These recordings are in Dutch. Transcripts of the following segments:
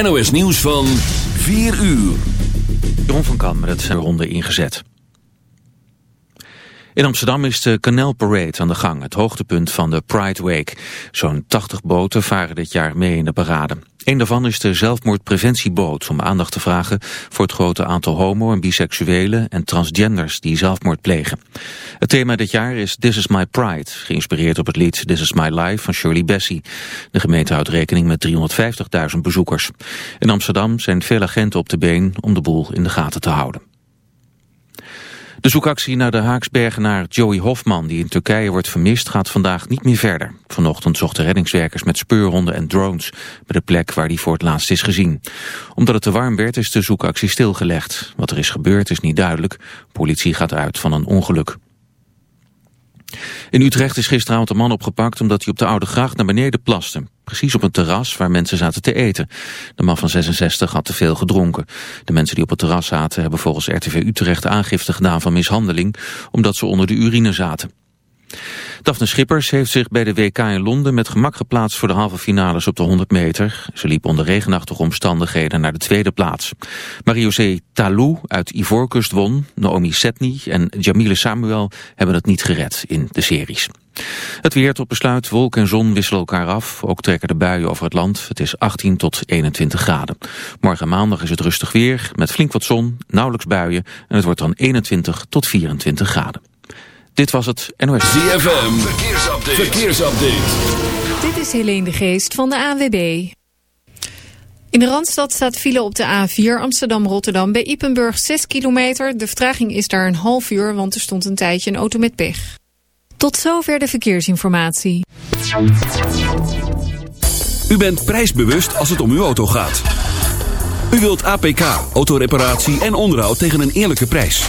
NOS Nieuws van 4 uur. Jeroen van Kam met het zijn ronde ingezet. In Amsterdam is de Canal Parade aan de gang, het hoogtepunt van de Pride Week. Zo'n 80 boten varen dit jaar mee in de parade. Een daarvan is de zelfmoordpreventieboot om aandacht te vragen voor het grote aantal homo- en biseksuelen en transgenders die zelfmoord plegen. Het thema dit jaar is This is my pride, geïnspireerd op het lied This is my life van Shirley Bassey. De gemeente houdt rekening met 350.000 bezoekers. In Amsterdam zijn veel agenten op de been om de boel in de gaten te houden. De zoekactie naar de Haaksbergenaar Joey Hofman, die in Turkije wordt vermist, gaat vandaag niet meer verder. Vanochtend zochten reddingswerkers met speurhonden en drones bij de plek waar hij voor het laatst is gezien. Omdat het te warm werd is de zoekactie stilgelegd. Wat er is gebeurd is niet duidelijk. Politie gaat uit van een ongeluk. In Utrecht is gisteravond een man opgepakt omdat hij op de Oude Gracht naar beneden plaste. Precies op een terras waar mensen zaten te eten. De man van 66 had te veel gedronken. De mensen die op het terras zaten hebben volgens RTV Utrecht aangifte gedaan van mishandeling, omdat ze onder de urine zaten. Daphne Schippers heeft zich bij de WK in Londen met gemak geplaatst voor de halve finales op de 100 meter. Ze liep onder regenachtige omstandigheden naar de tweede plaats. Marie-José Talou uit Ivoorkust won, Naomi Setny en Jamile Samuel hebben het niet gered in de series. Het weer tot besluit, wolk en zon wisselen elkaar af. Ook trekken de buien over het land. Het is 18 tot 21 graden. Morgen maandag is het rustig weer, met flink wat zon, nauwelijks buien. En het wordt dan 21 tot 24 graden. Dit was het NOS. ZFM, verkeersupdate. verkeersupdate. Dit is Helene de Geest van de ANWB. In de Randstad staat file op de A4 Amsterdam-Rotterdam bij Ipenburg 6 kilometer. De vertraging is daar een half uur, want er stond een tijdje een auto met pech. Tot zover de verkeersinformatie. U bent prijsbewust als het om uw auto gaat. U wilt APK, autoreparatie en onderhoud tegen een eerlijke prijs.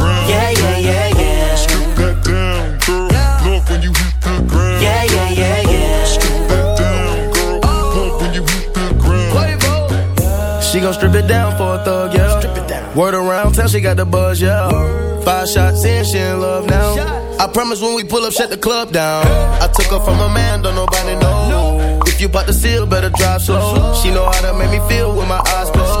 She gon' strip it down for a thug, yeah. Strip it down. Word around town, she got the buzz, yeah. Five shots in, she in love now. I promise when we pull up, shut the club down. I took her from a man, don't nobody know. If you bout to seal, better drive slow. She know how to make me feel with my eyes closed.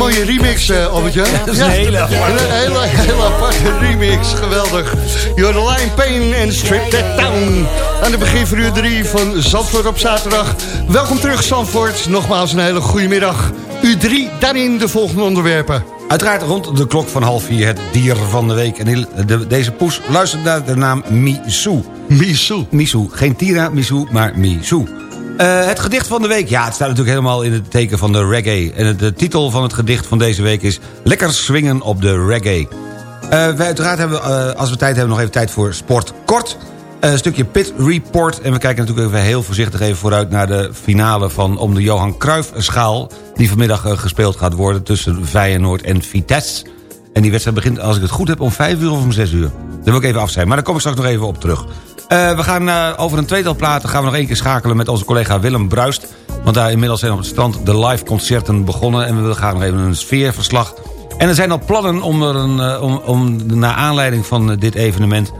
Mooie remix, eh Albertje. Dat is een hele aparte. Een hele, hele aparte remix. Geweldig. You're the Lion Pain en Strip That Down. Aan het begin van uur 3 van Zandvoort op zaterdag. Welkom terug, Zandvoort. Nogmaals een hele goede middag. Uur 3, daarin de volgende onderwerpen. Uiteraard rond de klok van half vier het dier van de week. En deze poes luistert naar de naam Misu. Misu. Misu. Geen Tira Misu, maar Misu. Eh, het gedicht van de week. Ja, het staat natuurlijk helemaal in het teken van de reggae. En de titel van het gedicht van deze week is... Lekker swingen op de reggae. Eh wij uiteraard hebben, eh, als we tijd hebben, nog even tijd voor sport kort. Een stukje pit report. En we kijken natuurlijk even heel voorzichtig even vooruit... naar de finale van om de Johan Cruijff schaal... die vanmiddag gespeeld gaat worden tussen Feyenoord en Vitesse. En die wedstrijd begint, als ik het goed heb, om 5 uur of om 6 uur. Daar wil ik even af zijn, maar daar kom ik straks nog even op terug. Eh, we gaan eh, over een tweetal platen gaan we nog één keer schakelen met onze collega Willem Bruist. Want daar inmiddels zijn op het strand de live concerten begonnen. En we willen graag nog even een sfeerverslag. En er zijn al plannen om, er een, eh, om, om naar aanleiding van dit evenement...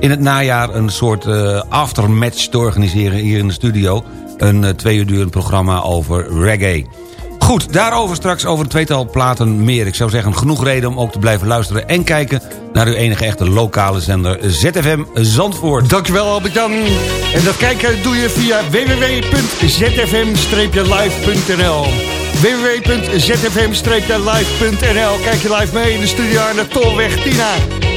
in het najaar een soort aftermatch te organiseren hier in de studio. Een twee uur durend programma over reggae. Goed, daarover straks over een tweetal platen meer. Ik zou zeggen, genoeg reden om ook te blijven luisteren... en kijken naar uw enige echte lokale zender ZFM Zandvoort. Dankjewel Albert-Jan. En dat kijken doe je via www.zfm-live.nl www.zfm-live.nl Kijk je live mee in de studio aan de Tolweg Tina.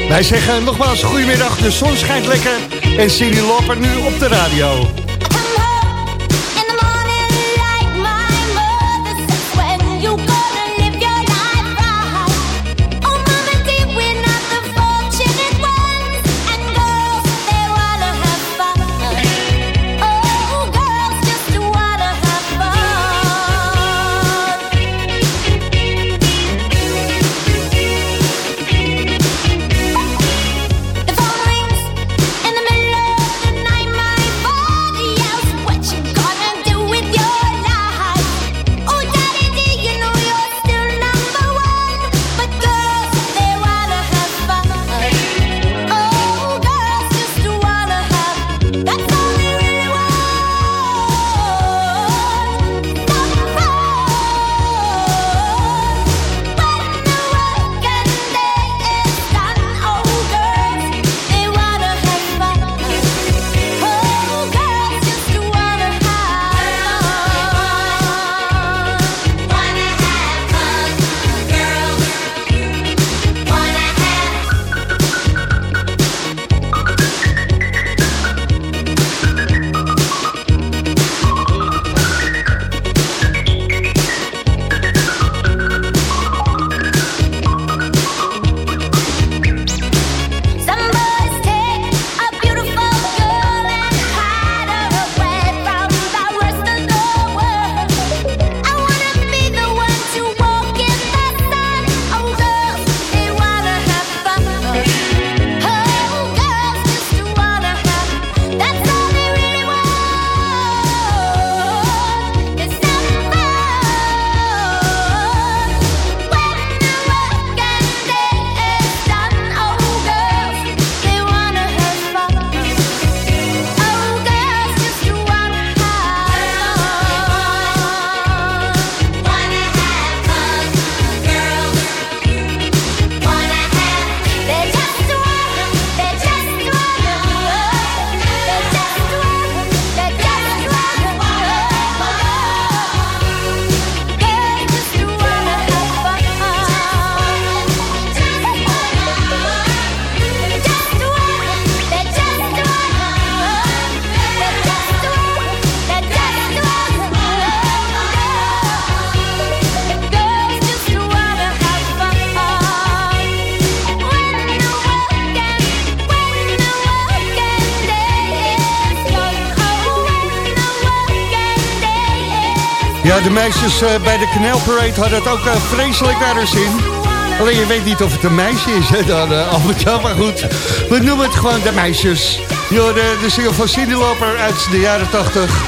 Wij zeggen nogmaals goedemiddag, de zon schijnt lekker en Cindy Loper nu op de radio. Meisjes eh, bij de Canal Parade hadden het ook eh, vreselijk naar hun zin. Alleen je weet niet of het een meisje is, hè, dan uh, Albert maar goed. We noemen het gewoon de meisjes. Yo, de, de single van Cindy Loper uit de jaren 80.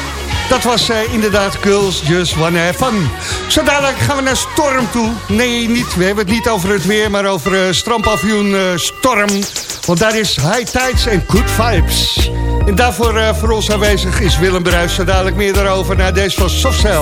Dat was eh, inderdaad Girls Just Wanna Have Fun. Zo dadelijk gaan we naar Storm toe. Nee, niet, we hebben het niet over het weer, maar over uh, strandpavioen Storm. Want daar is High Tides en Good Vibes. En daarvoor eh, voor ons aanwezig is Willem Bruijs. Dadelijk meer daarover naar deze van Softcell.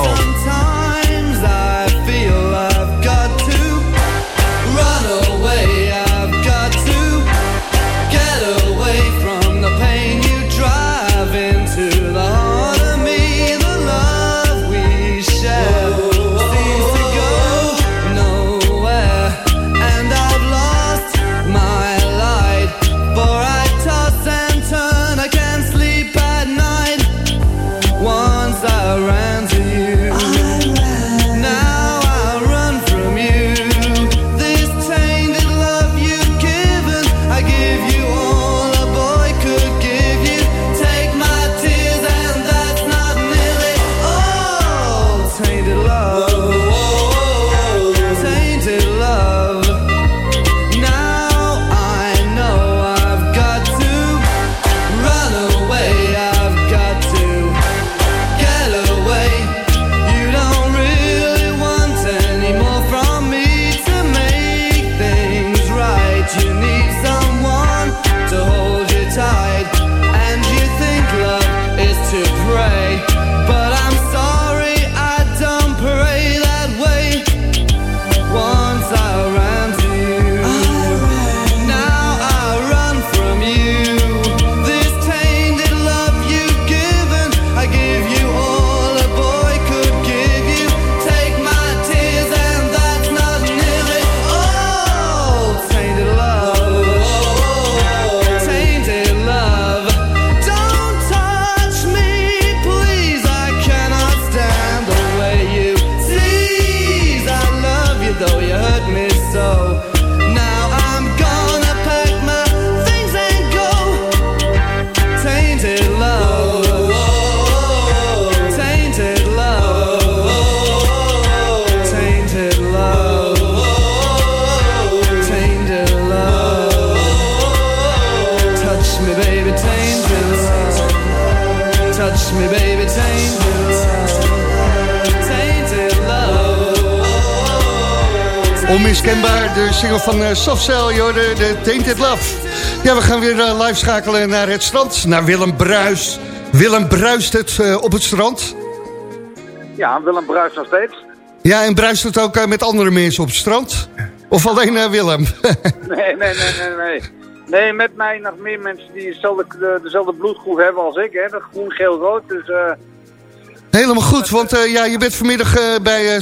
Onmiskenbaar, de single van uh, Softcell, joh, de, Tainted Love. Ja, we gaan weer eh, live schakelen naar het strand, naar Willem Bruis. Willem bruist het eh, op het strand. Ja, Willem Bruis nog steeds. Ja, en bruist het ook eh, met andere mensen op het strand? Of alleen eh, Willem? Nee, nee, nee, nee, nee. Nee, met mij nog meer mensen die dezelfde, de- dezelfde bloedgroep hebben als ik, hè. Groen, geel, rood. Dus eh, Helemaal goed, want eh, ja, je bent vanmiddag eh, bij eh,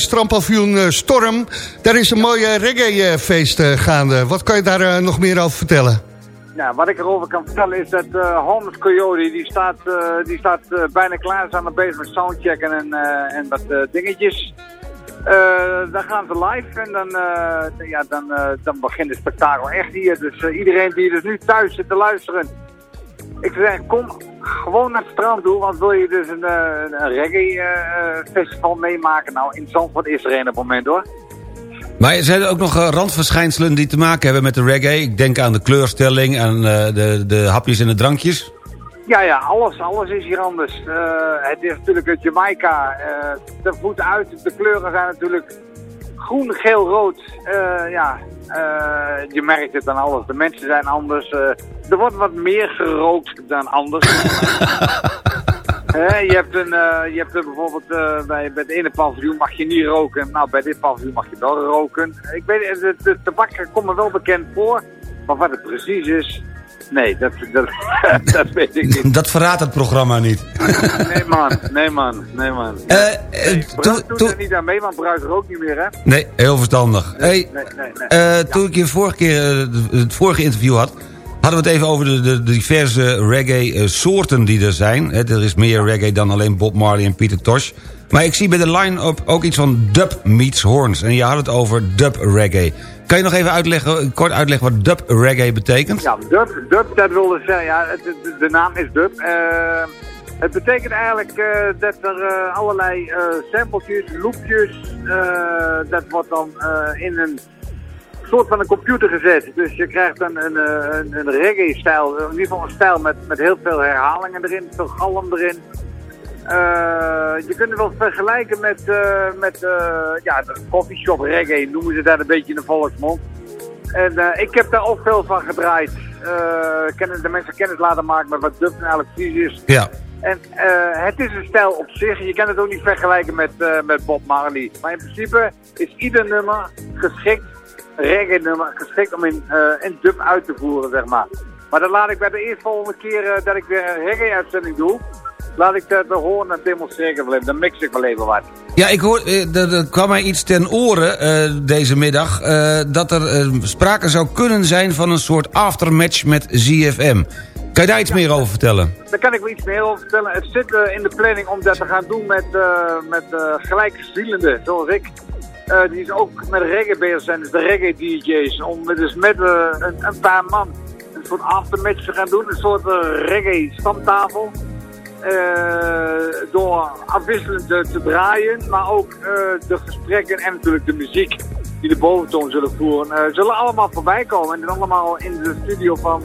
Storm. Daar is een mooie reggae-feest gaande. Wat kan je daar nog meer over vertellen? nou, wat ik erover kan vertellen is dat Holmes Coyote, die staat, die staat bijna klaar. Ze zijn bezig met soundchecken en, en wat dingetjes. Dan gaan ze live en dan, ja, dan, dan begint het spektakel echt hier. Dus iedereen die dus nu thuis zit te luisteren, ik zou zeggen, kom gewoon naar het strand toe, want wil je dus een, eh, een reggae eh, festival meemaken? Nou, in Zandvoort is er een op het moment hoor. Maar zijn er ook nog eh, randverschijnselen die te maken hebben met de reggae? Ik denk aan de kleurstelling, aan de, de hapjes en de drankjes. Ja, ja, alles, alles is hier anders. Het is natuurlijk het Jamaica. de voeten uit, de kleuren zijn natuurlijk groen, geel, rood. Ja, je merkt het aan alles. De mensen zijn anders. eh, er wordt wat meer gerookt dan anders. Je hebt, een, eh, je hebt bijvoorbeeld eh, bij, bij het ene paviljoen mag je niet roken. Nou, bij dit paviljoen mag je wel roken. Ik weet, het, het tabak komt me wel bekend voor. Maar wat het precies is, nee, dat, dat, dat weet ik niet. Dat verraadt het programma niet. Nee man, nee man, nee man. Doet toen- er niet aan mee, want Bruis rookt niet meer hè. Nee, heel verstandig. Hey, Nee, nee, nee. eh, toen ik je vorige keer het vorige interview had... hadden we het even over de, de diverse reggae-soorten die er zijn. Er is meer reggae dan alleen Bob Marley en Peter Tosh. Maar ik zie bij de line-up ook iets van dub meets horns. En je had het over dub reggae. Kan je nog even uitleggen, kort uitleggen wat dub reggae betekent? Ja, dub, dub, dat wilde zeggen, ja, de, naam is dub. Eh, Het betekent eigenlijk eh, dat er eh, allerlei sampletjes, loopjes, dat wordt dan in een soort van een computer gezet. Dus je krijgt een, een, een, een reggae-stijl, in ieder geval een stijl met, met heel veel herhalingen erin, veel galm erin. Eh, je kunt het wel vergelijken met, eh, met eh, ja, de coffeeshop reggae, noemen ze dat een beetje in de volksmond. En ik heb daar ook veel van gedraaid. Kennis, de mensen kennis laten maken met wat dub nou eigenlijk is. Ja. En het is een stijl op zich. Je kan het ook niet vergelijken met, met Bob Marley. Maar in principe is ieder nummer geschikt, reggae nummer, geschikt om in, in dub uit te voeren, zeg maar. Maar dan laat ik bij de eerstvolgende keer eh, dat ik weer een reggae-uitzending doe, laat ik dat horen en demonstreren even. Dan mix ik wel even wat. Ja, ik hoor, eh, er, er kwam mij iets ten oren eh, deze middag... eh, dat er eh, sprake zou kunnen zijn van een soort aftermatch met ZFM. Kan je daar iets meer over vertellen? Daar kan ik wel iets meer over vertellen. Het zit eh, in de planning om dat te gaan doen met, eh met eh gelijkzielenden, zoals ik. Eh, die is ook met reggae bezig zijn, dus de reggae DJ's. Om dus met eh, een, een paar man een soort aftermatch te gaan doen. Een soort eh, Eh, door afwisselend te, draaien, maar ook eh, de gesprekken en natuurlijk de muziek die de boventoon zullen voeren, eh, zullen allemaal voorbij komen. En allemaal in de studio van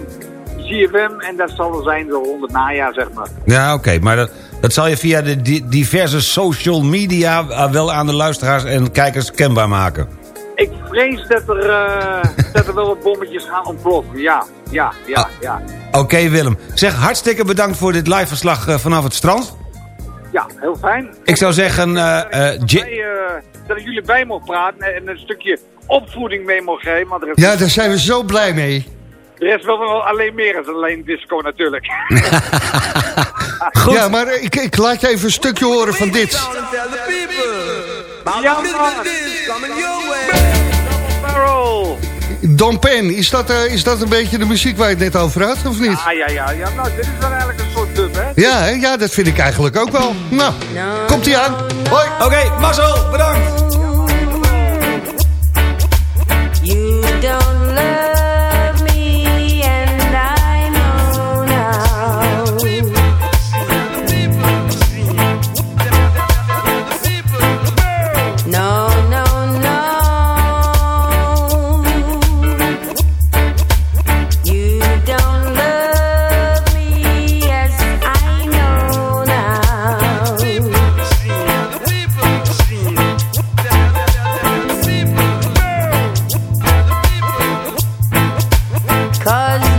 GFM en dat zal er zijn zo rond het najaar, zeg maar. Ja, oké, maar dat, dat zal je via de di- diverse social media... wel aan de luisteraars en kijkers kenbaar maken. Ik vrees dat er, eh, dat er wel wat bommetjes gaan ontploffen. Ja, ja, ja, ja. Oké, Willem. Zeg, hartstikke bedankt voor dit live verslag eh, vanaf het strand. Ja, heel fijn. Ik zou zeggen... eh, eh, eh, dat ik jullie bij mocht praten en een stukje opvoeding mee mocht geven. Maar er is, Ja, daar zijn we zo blij mee. er is wel, wel alleen meer dan alleen disco natuurlijk. Ja, maar ik, ik laat je even een stukje horen van dit. Don Pen, is dat, eh, is dat een beetje de muziek waar je het net over had, of niet? Ah, ja, ja, ja. Nou, dit is wel eigenlijk een soort dub, hè? Ja, hè? ja, dat vind ik eigenlijk ook wel. Nou, komt ie aan. Hoi. Oké, Marcel, bedankt. You don't Cause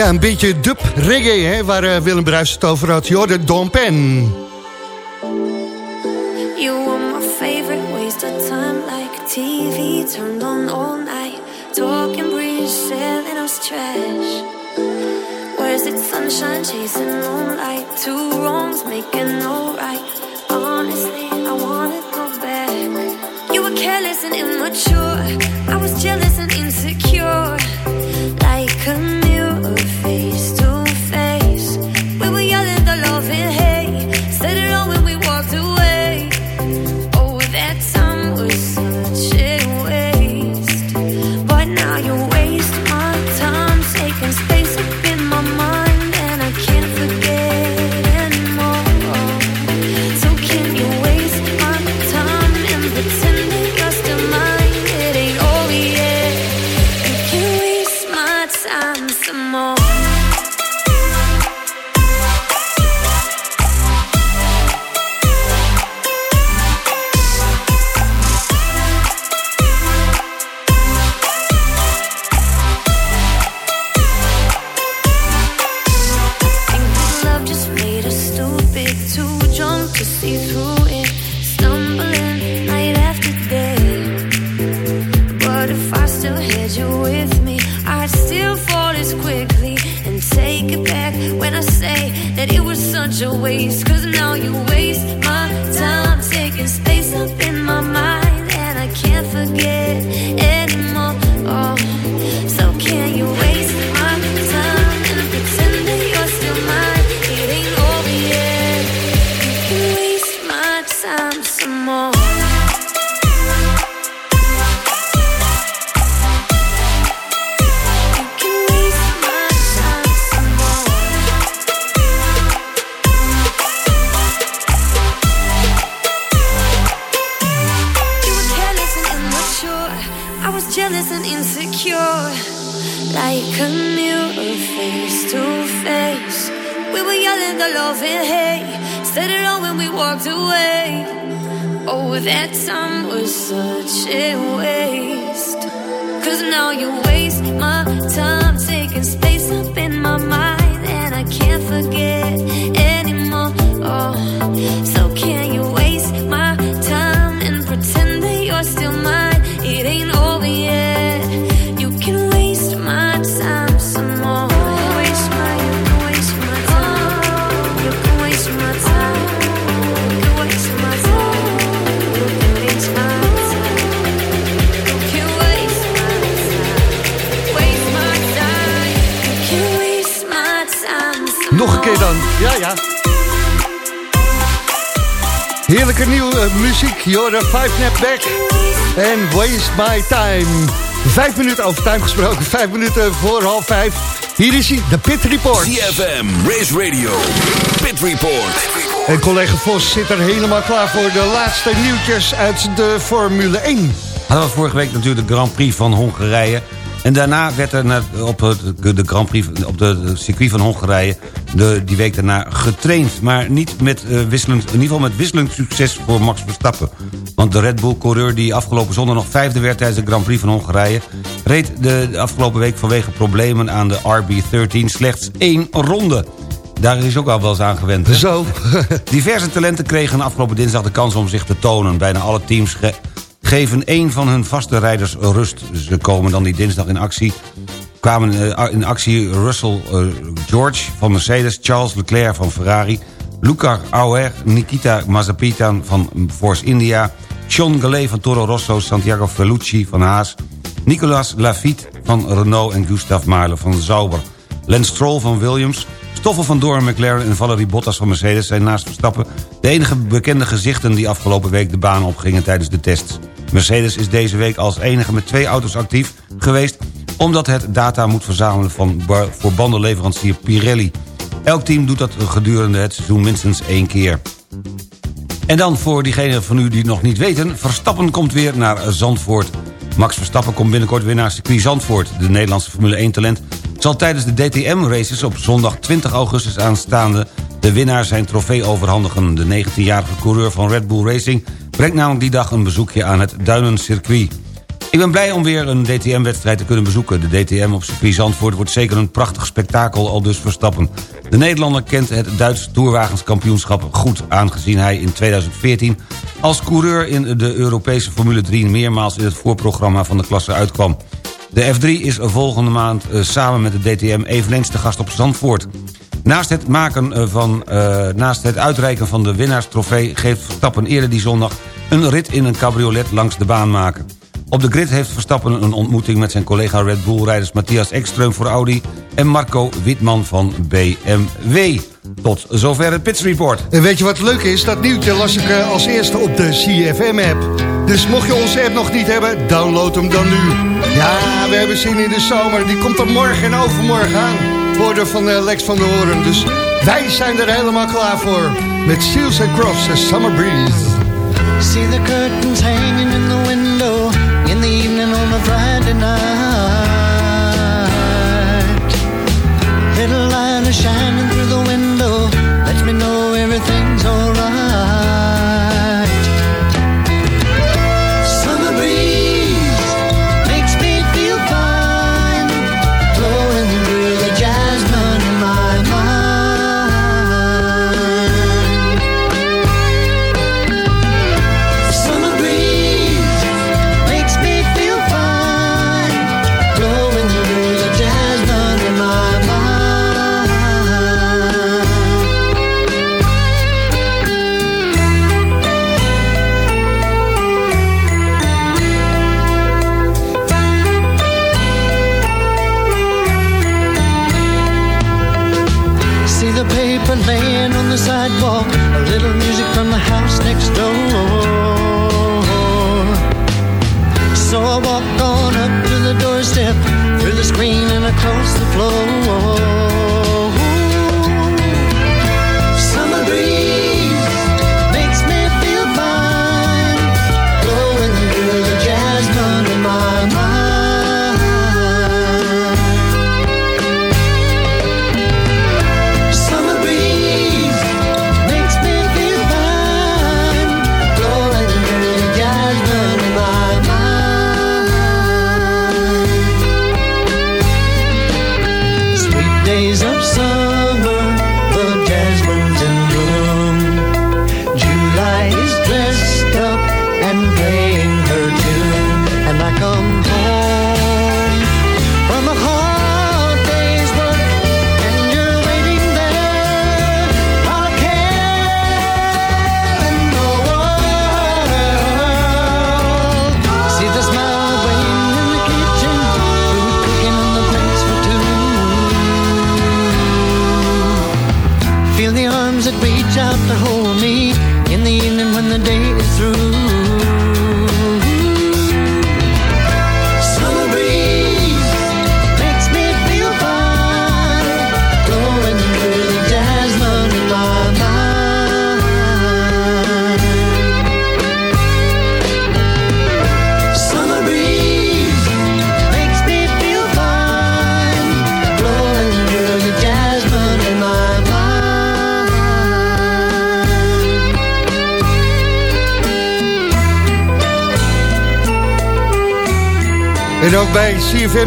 Ja, een beetje dub reggae, hè, waar eh, Willem Bruis het over had. Jorde Don. You were my favorite waste of time Like TV turned on all night. Talking bridge, selling us trash. Where's it sunshine chasing moonlight? Two wrongs making no right. Honestly, I wanna go back. You were careless and immature. I was jealous and insecure. Like a love and hate. Said it all when we walked away. Oh, that time was such a waste. Cause now you waste my time taking space up in my mind. And I can't forget Heerlijke nieuwe eh, muziek. Jorden, Five Nap Back. En Waste My Time. Vijf minuten over time gesproken. Vijf minuten voor half vijf. Hier is hij, de Pit Report. CFM, Race Radio, Pit Report. En collega Vos zit er helemaal klaar voor de laatste nieuwtjes uit de Formule 1. Hadden we vorige week natuurlijk de Grand Prix van Hongarije. En daarna werd er op het, de Grand Prix op de circuit van Hongarije... De, die week daarna getraind. Maar niet met, eh, wisselend, in ieder geval met wisselend succes voor Max Verstappen. Want de Red Bull-coureur die afgelopen zondag nog vijfde werd... tijdens de Grand Prix van Hongarije... reed de, de afgelopen week vanwege problemen aan de RB13 slechts één ronde. Daar is ook al wel eens aan gewend. hè? Zo. Diverse talenten kregen afgelopen dinsdag de kans om zich te tonen. Bijna alle teams geven één van hun vaste rijders rust. Ze komen dan die dinsdag in actie. Kwamen eh, in actie Russell eh, George van Mercedes... Charles Leclerc van Ferrari... Luca Auer, Nikita Mazapitan van Force India... Sean Gallet van Toro Rosso, Santiago Felucci van Haas... Nicolas Lafitte van Renault en Gustav Mahler van Sauber... Lance Stroll van Williams... Stoffel van Doorn, McLaren en Valerie Bottas van Mercedes... zijn naast Verstappen de enige bekende gezichten... die afgelopen week de baan opgingen tijdens de tests. Mercedes is deze week als enige met twee auto's actief geweest... omdat het data moet verzamelen van voor bandenleverancier Pirelli. Elk team doet dat gedurende het seizoen minstens één keer. En dan voor diegenen van u die het nog niet weten... Verstappen komt weer naar Zandvoort. Max Verstappen komt binnenkort weer naar circuit Zandvoort. De Nederlandse Formule 1-talent zal tijdens de DTM-races... op zondag 20 augustus aanstaande... de winnaar zijn trofee overhandigen. De 19-jarige coureur van Red Bull Racing... brengt namelijk die dag een bezoekje aan het Duinencircuit. Ik ben blij om weer een DTM-wedstrijd te kunnen bezoeken. De DTM op circuit Zandvoort wordt zeker een prachtig spektakel al dus Verstappen. De Nederlander kent het Duitse toerwagenskampioenschap goed... aangezien hij in 2014 als coureur in de Europese Formule 3... meermaals in het voorprogramma van de klasse uitkwam. De F3 is volgende maand eh, samen met de DTM eveneens te gast op Zandvoort. Naast het, maken eh, van, eh, naast het uitreiken van de winnaarstrofee... geeft Verstappen eerder die zondag een rit in een cabriolet langs de baan maken. Op de grid heeft Verstappen een ontmoeting met zijn collega Red Bull-rijders... Matthias Ekström voor Audi en Marco Witman van BMW. Tot zover het Pits Report. En weet je wat leuk is? Dat nieuwtje las ik eh, als eerste op de CFM-app. Dus mocht je onze app nog niet hebben, download hem dan nu. Ja, we hebben zin in de zomer. Die komt er morgen en overmorgen aan. Woorden van eh, Lex van der Hoorn. Dus wij zijn er helemaal klaar voor. Met Seals and Crofts en Summer Breeze. See the curtains hanging in the window in the evening on a Friday night. Little light is shining through the window, lets me know everything's alright. Next door. So I walk on up to the doorstep, through the screen and across the floor.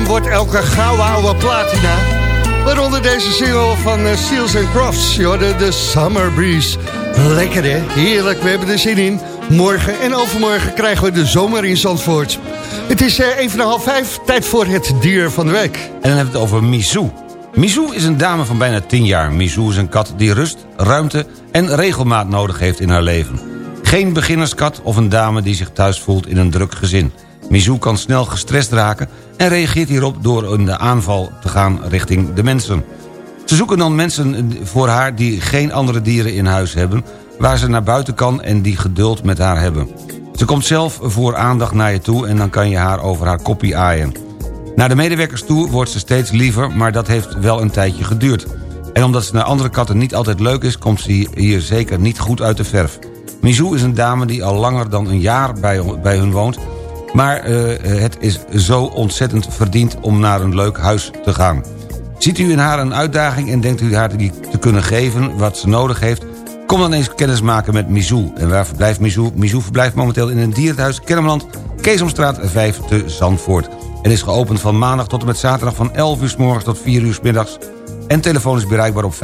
Wordt elke gouden oude platina. Waaronder deze single van uh, Seals and Crofts. Je de Summer Breeze. Lekker hè, heerlijk, we hebben er zin in. Morgen en overmorgen krijgen we de zomer in Zandvoort. Het is uh, even na half vijf, tijd voor het dier van de week. En dan hebben we het over Mizou. Mizou is een dame van bijna 10 jaar. Mizou is een kat die rust, ruimte en regelmaat nodig heeft in haar leven. Geen beginnerskat of een dame die zich thuis voelt in een druk gezin. Mizou kan snel gestrest raken en reageert hierop door de aanval te gaan richting de mensen. Ze zoeken dan mensen voor haar die geen andere dieren in huis hebben... waar ze naar buiten kan en die geduld met haar hebben. Ze komt zelf voor aandacht naar je toe en dan kan je haar over haar koppie aaien. Naar de medewerkers toe wordt ze steeds liever, maar dat heeft wel een tijdje geduurd. En omdat ze naar andere katten niet altijd leuk is... komt ze hier zeker niet goed uit de verf. Mizou is een dame die al langer dan een jaar bij, bij hun woont... maar eh, het is zo ontzettend verdiend om naar een leuk huis te gaan. Ziet u in haar een uitdaging en denkt u haar die te kunnen geven wat ze nodig heeft... kom dan eens kennis maken met Mizou. En waar verblijft Mizou? Mizou verblijft momenteel in een dierenthuis Kennemerland... Keesomstraat 5 te Zandvoort. En is geopend van maandag tot en met zaterdag van 11 uur s morgens tot 4 uur s middags. En telefoon is bereikbaar op 571-3888.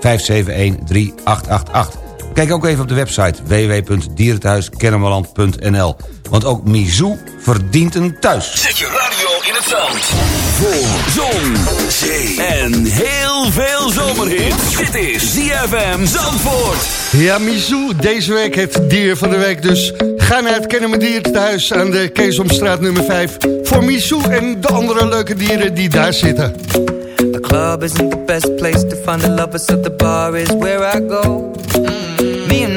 571-3888. Kijk ook even op de website www.dierenthuiskennemerland.nl. Want ook Mizou verdient een thuis. Zet je radio in het zand. Voor zon, zee en heel veel zomerhit. Dit is ZFM Zandvoort. Ja, Mizou, deze week het dier van de week. Dus ga naar het Kennen met Dieren thuis aan de Keesomstraat nummer 5. Voor Mizou en de andere leuke dieren die daar zitten. The club isn't the best place to find the lovers, so the bar is where I go.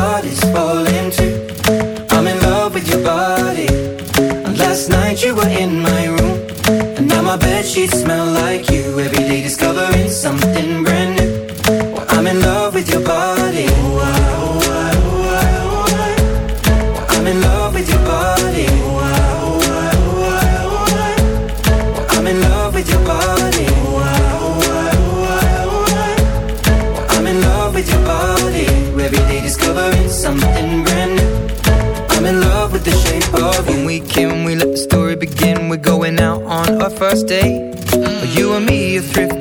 Is falling too. I'm in love with your body. And last night you were in my room. And now my bed sheets smell like you.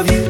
love you.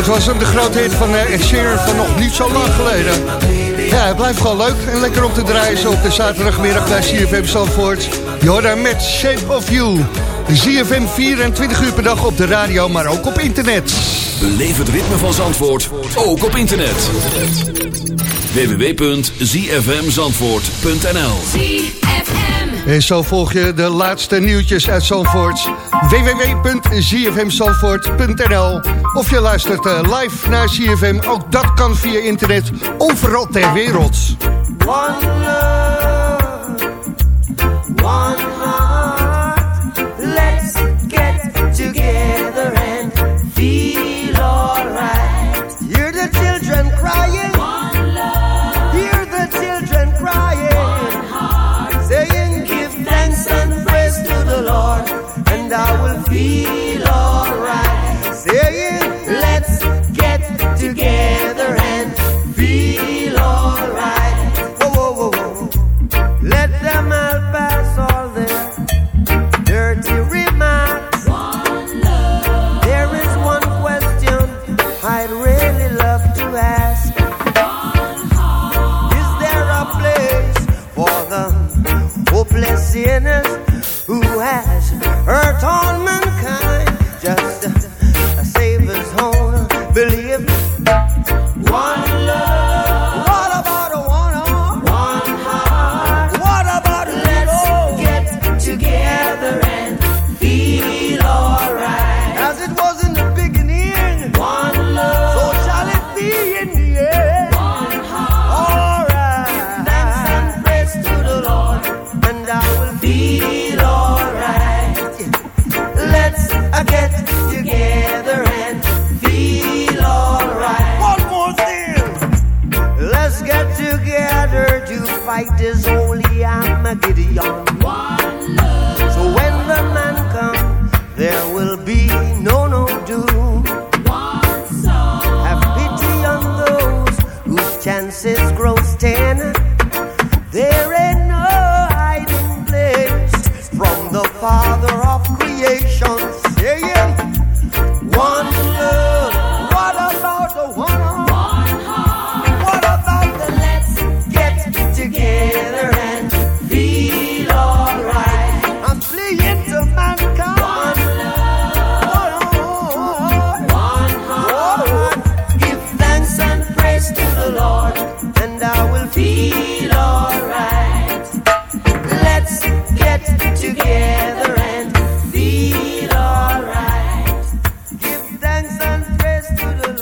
Dat was hem de grote hit van eh, Ed Sheeran van nog niet zo lang geleden. Ja, het blijft gewoon leuk en lekker op te draaien op de zaterdagmiddag bij CFM Zandvoort. Daar met Shape of You. ZFM 24 uur per dag op de radio, maar ook op internet. Beleef het ritme van Zandvoort, ook op internet. www.zfmzandvoort.nl En zo volg je de laatste nieuwtjes uit Zandvoort. www.zfmzandvoort.nl Of je luistert eh, live naar ZFM, ook dat kan via internet, overal ter wereld.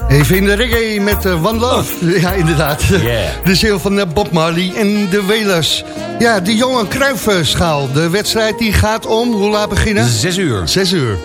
Even in de reggae met eh, One Love. Oh. Ja, inderdaad. De ziel van eh, Bob Marley en de Welers. Ja, de Johan Cruijffschaal. De wedstrijd die gaat om, hoe laat beginnen? Zes uur. Zes uur.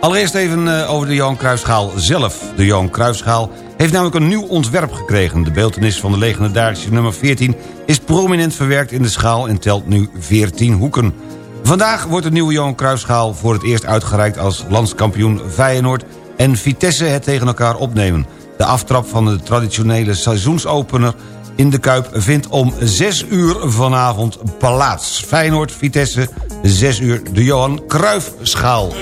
Allereerst even eh, over de Johan Cruijffschaal zelf. De Johan Cruijffschaal heeft namelijk een nieuw ontwerp gekregen. De beeldenis van de legendarische nummer 14 is prominent verwerkt in de schaal... en telt nu 14 hoeken. Vandaag wordt de nieuwe Johan Cruijffschaal voor het eerst uitgereikt... als landskampioen Feyenoord en Vitesse het tegen elkaar opnemen. De aftrap van de traditionele seizoensopener in de Kuip vindt om 6 uur vanavond plaats. Feyenoord, Vitesse, 6 uur, de Johan Cruijffschaal.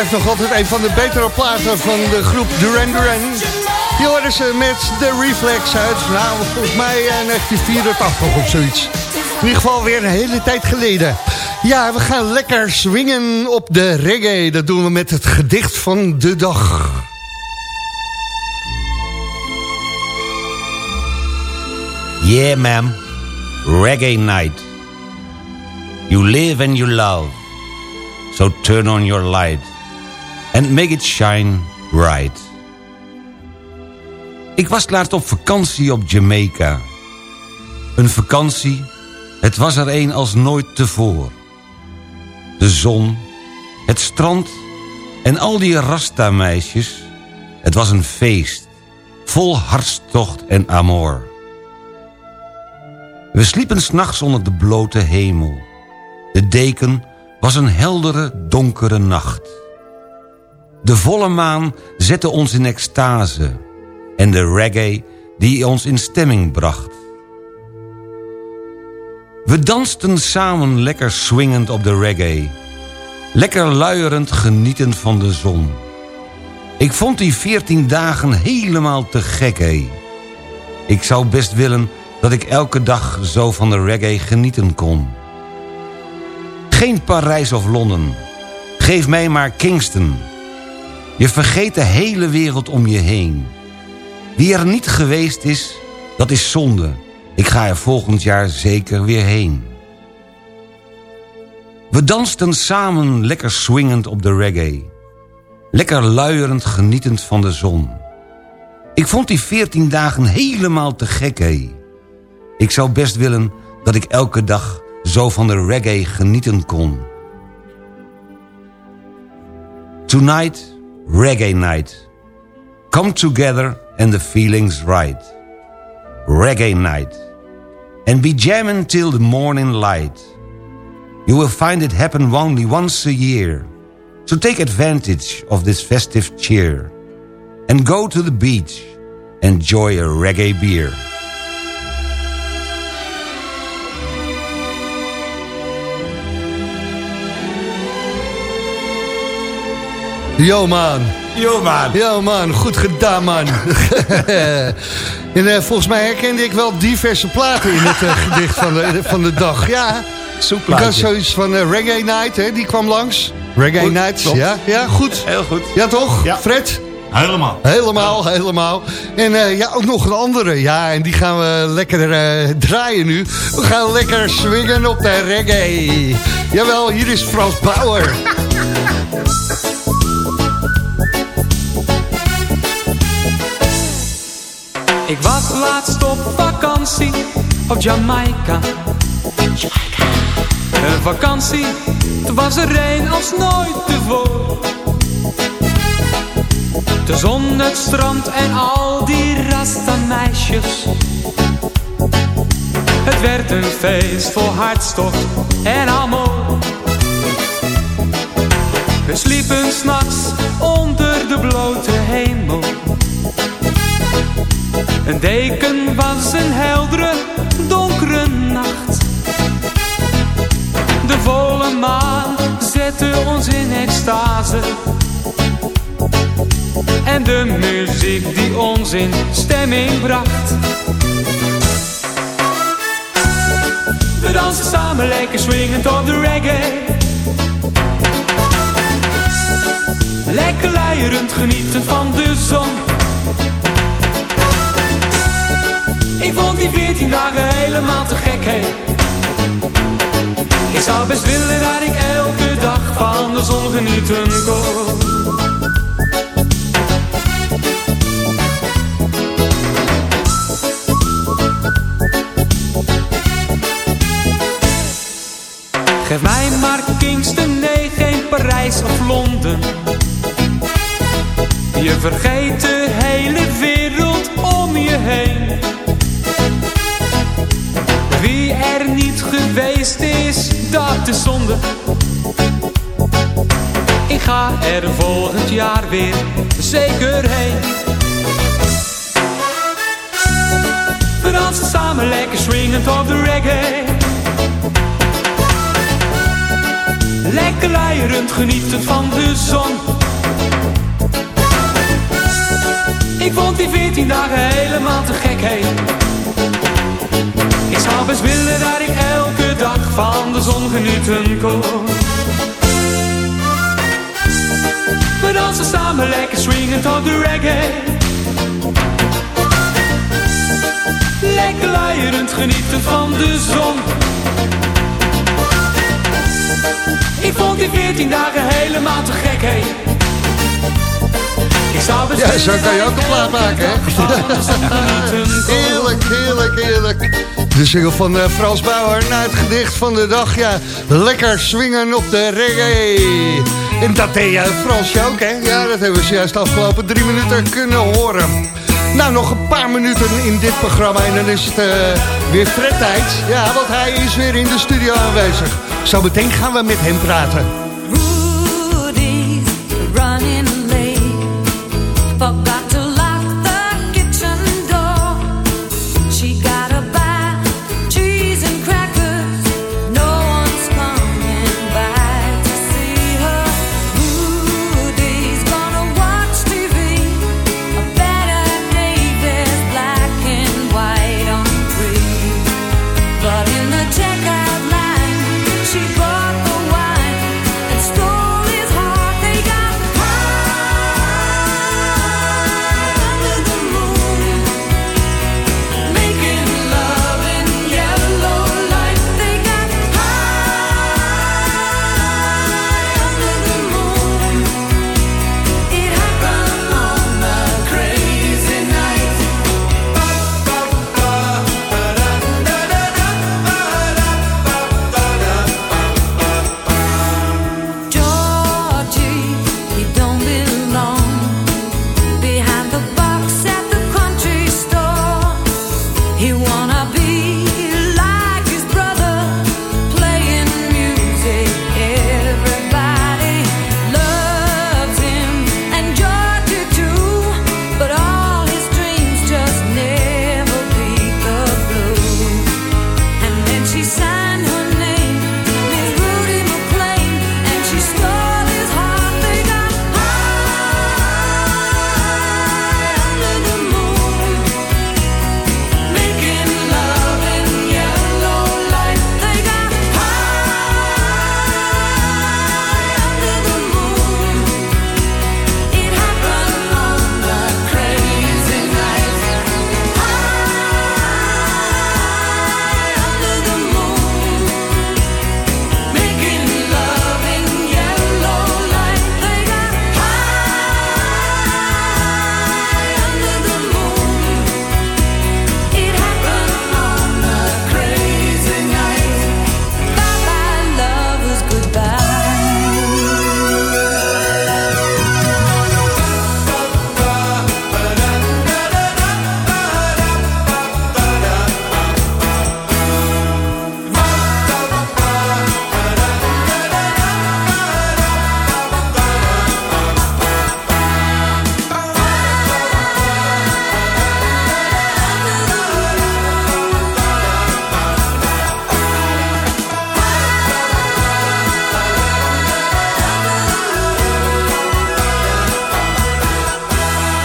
Blijft nog altijd een van de betere platen van de groep Duran Duran. Die hoorden ze met de Reflex uit, nou, volgens mij eh, 1984 of zoiets. In ieder geval weer een hele tijd geleden. Ja, we gaan lekker swingen op de reggae. Dat doen we met het gedicht van de dag. Yeah, ma'am. Reggae night. You live and you love. So turn on your light and make it shine bright. Ik was laatst op vakantie op Jamaica. Een vakantie, het was er een als nooit tevoren. De zon, het strand en al die rasta-meisjes. Het was een feest, vol hartstocht en amor. We sliepen s'nachts onder de blote hemel. De deken was een heldere, donkere nacht. De volle maan zette ons in extase... en de reggae die ons in stemming bracht. We dansten samen lekker swingend op de reggae. Lekker luierend genietend van de zon. Ik vond die veertien dagen helemaal te gek, hé. Ik zou best willen dat ik elke dag zo van de reggae genieten kon. Geen Parijs of Londen. Geef mij maar Kingston. Je vergeet de hele wereld om je heen. Wie er niet geweest is, dat is zonde. Ik ga er volgend jaar zeker weer heen. We dansten samen lekker swingend op de reggae. Lekker luierend genietend van de zon. Ik vond die veertien dagen helemaal te gek, hé. Ik zou best willen dat ik elke dag zo van de reggae genieten kon. Tonight, reggae night. Come together and the feeling's right. Reggae night. And be jamming till the morning light. You will find it happen only once a year. So take advantage of this festive cheer. And go to the beach. Enjoy a reggae beer. Yo man. Yo man. Yo man, goed gedaan man. en eh, volgens mij herkende ik wel diverse platen in het eh, gedicht van de, van de dag. Ja, ik had zoiets van eh, Reggae Night, hè, die kwam langs. Reggae Goed, Night, ja, ja, goed. Heel goed. Ja toch, Ja. Fred? Helemaal. Helemaal, helemaal. En ja, ook nog een andere. Ja, en die gaan we lekker draaien nu. We gaan lekker swingen op de reggae. Jawel, hier is Frans Bauer. Ik was laatst op vakantie op Jamaica. Een vakantie, het was er een als nooit tevoren. De zon, het strand en al die rasta meisjes. Het werd een feest vol hartstocht en amor. We sliepen s'nachts onder de blote hemel. Een deken was een heldere, donkere nacht. De volle maan zette ons in extase. En de muziek die ons in stemming bracht. We dansen samen lekker swingend op de reggae. Lekker luierend genietend van de zon. Ik vond die 14 dagen helemaal te gek, hé. Ik zou best willen dat ik elke dag van de zon genieten kon. Geef mij maar Kingston, nee, geen Parijs of Londen. Je vergeet de hele wereld om je heen. Niet geweest is, dat is zonde. Ik ga er volgend jaar weer zeker heen. We dansen samen lekker swingend op de reggae. Lekker luierend genietend van de zon. Ik vond die 14 dagen helemaal te gek, hé. Ik zou best willen dat ik elke dag van de zon genieten kon. We dansen samen lekker swingend op de reggae. Lekker luierend genieten van de zon. Ik vond die 14 dagen helemaal te gek, hé. Ik zou best Ja, zo kan je ook ik een plaat maken, hè? elke dag van de zon genieten kon. Heerlijk, heerlijk, heerlijk. De single van eh, Frans Bauer na het gedicht van de dag. Ja, lekker swingen op de reggae. En dat deed jij Fransje ook, hè? Ja, dat hebben we juist de afgelopen drie minuten kunnen horen. Nou, nog een paar minuten in dit programma en dan is het eh, weer Fred tijd. Ja, want hij is weer in de studio aanwezig. Zo meteen gaan we met hem praten. Running late.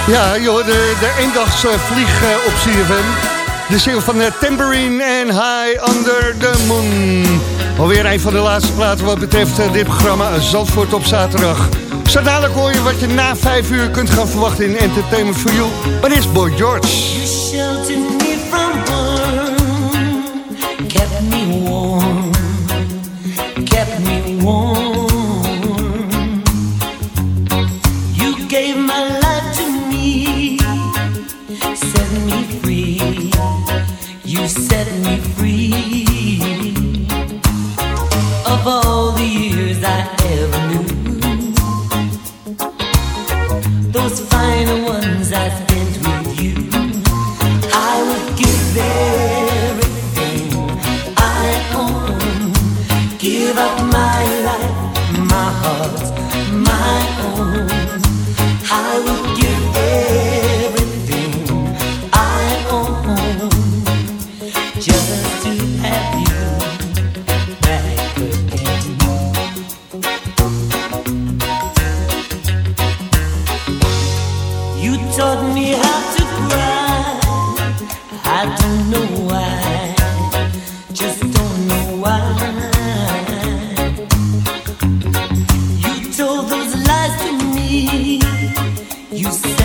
Ja, joh, de, de eendagsvlieg eh, op CFM. De single van eh, Tambourine en High Under the Moon. Alweer een van de laatste platen wat betreft eh, dit programma Zandvoort op zaterdag. Zo dadelijk hoor je wat je na vijf uur kunt gaan verwachten in Entertainment for You. Maar is Boy George. You set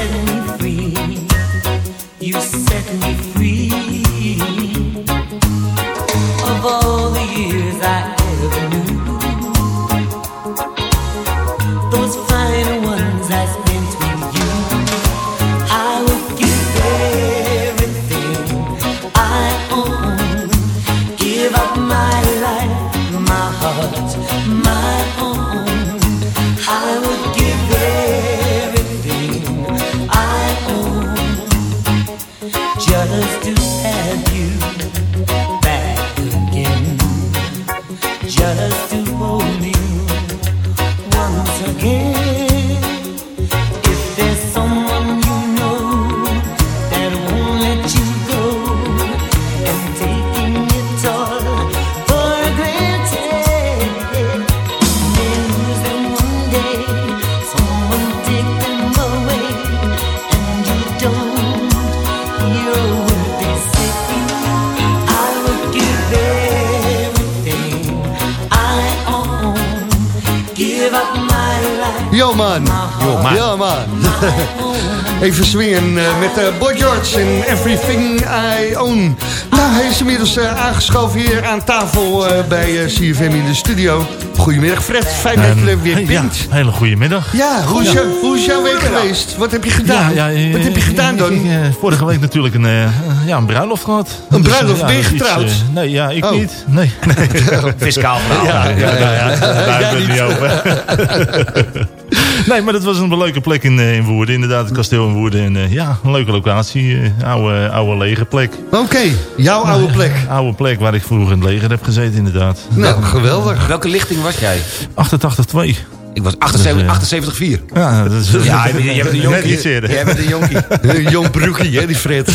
aangeschoven hier aan tafel eh, bij eh, CFM in de studio. Goedemiddag Fred, fijn dat je er weer ja, bent. hele goede middag. Ja, hoe is, jou- hoe is jouw week geweest? Wat heb je gedaan? Ja, ja, eh, Wat heb je gedaan dan? ik, eh, vorige week natuurlijk een, eh, ja, een bruiloft gehad. Een Dus, bruiloft? ja, Ben je iets, getrouwd? eh, nee, ja, ik Oh. niet. Nee. nee. Fiscaal verhaal. Ja, ja, ja, ja, daar hebben we het niet over. nee, maar dat was een leuke plek in, eh, in Woerden. Inderdaad, het kasteel in Woerden. En, eh, ja, een leuke locatie. eh, oude, oude lege plek. Oké, jouw oude plek. Oude plek waar ik vroeger in het leger heb gezeten, inderdaad. Nou, geweldig. Welke lichting was jij? 88-2. Ik was Dus, eh, 78, 4. Ja, dat is... Ja, jij bent- een jonkie. Jij bent een jonkie. Een jong broekie, hè, die Fred.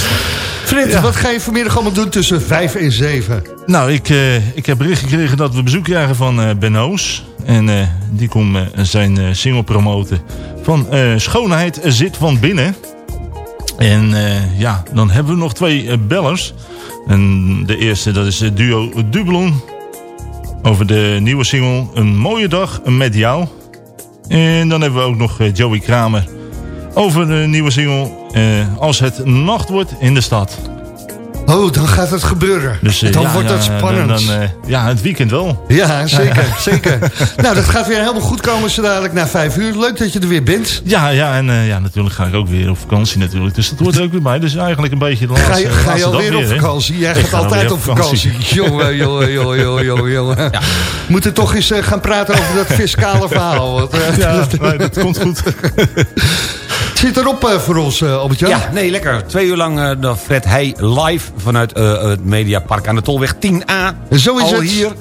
Fred, wat ga je vanmiddag allemaal doen tussen 5 en 7? Nou, ik, eh, ik heb bericht gekregen dat we bezoek krijgen van eh Ben Hoos. En eh, die komt eh, zijn eh, single promoten van Schoonheid zit van binnen. En ja, dan hebben we nog twee bellers. En de eerste, dat is duo Dublon. Over de nieuwe single Een mooie dag met jou. En dan hebben we ook nog Joey Kramer. Over de nieuwe single Als het nacht wordt in de stad. Oh, dan gaat het gebeuren. Dus, eh, dan ja, wordt ja, dat spannend. Dan, dan, eh, ja, het weekend wel. Ja, zeker, zeker. Nou, dat gaat weer helemaal goed komen zo dadelijk na vijf uur. Leuk dat je er weer bent. Ja, ja en eh, ja, natuurlijk ga ik ook weer op vakantie natuurlijk. Dus dat hoort ook weer bij. Dus eigenlijk een beetje de laatste, Ga je, ga je alweer op vakantie? Jij gaat altijd op vakantie. Jongen, jongen, jongen, jongen, jongen. Moeten toch eens gaan praten over dat fiscale verhaal. Want, Ja, nee, dat komt goed. Zit erop eh, voor ons, eh Albert-Jan. Ja, nee, lekker. Twee uur lang de Fred Heij live vanuit eh, het Mediapark aan de Tolweg 10A. Zo is Al het. hier.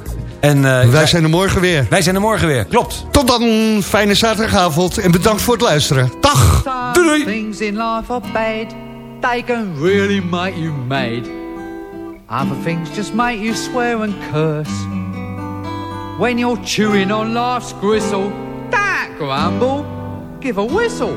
En, eh, Wij zijn er morgen weer. Wij zijn er morgen weer, klopt. Tot dan, fijne zaterdagavond en bedankt voor het luisteren. Dag! Some things in life are bad. They can really make you mad. Other things just make you swear and curse. When you're chewing on life's gristle, don't grumble, give a whistle.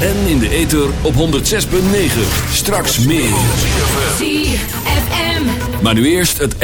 En in de ether op 106.9. Straks meer. Maar nu eerst het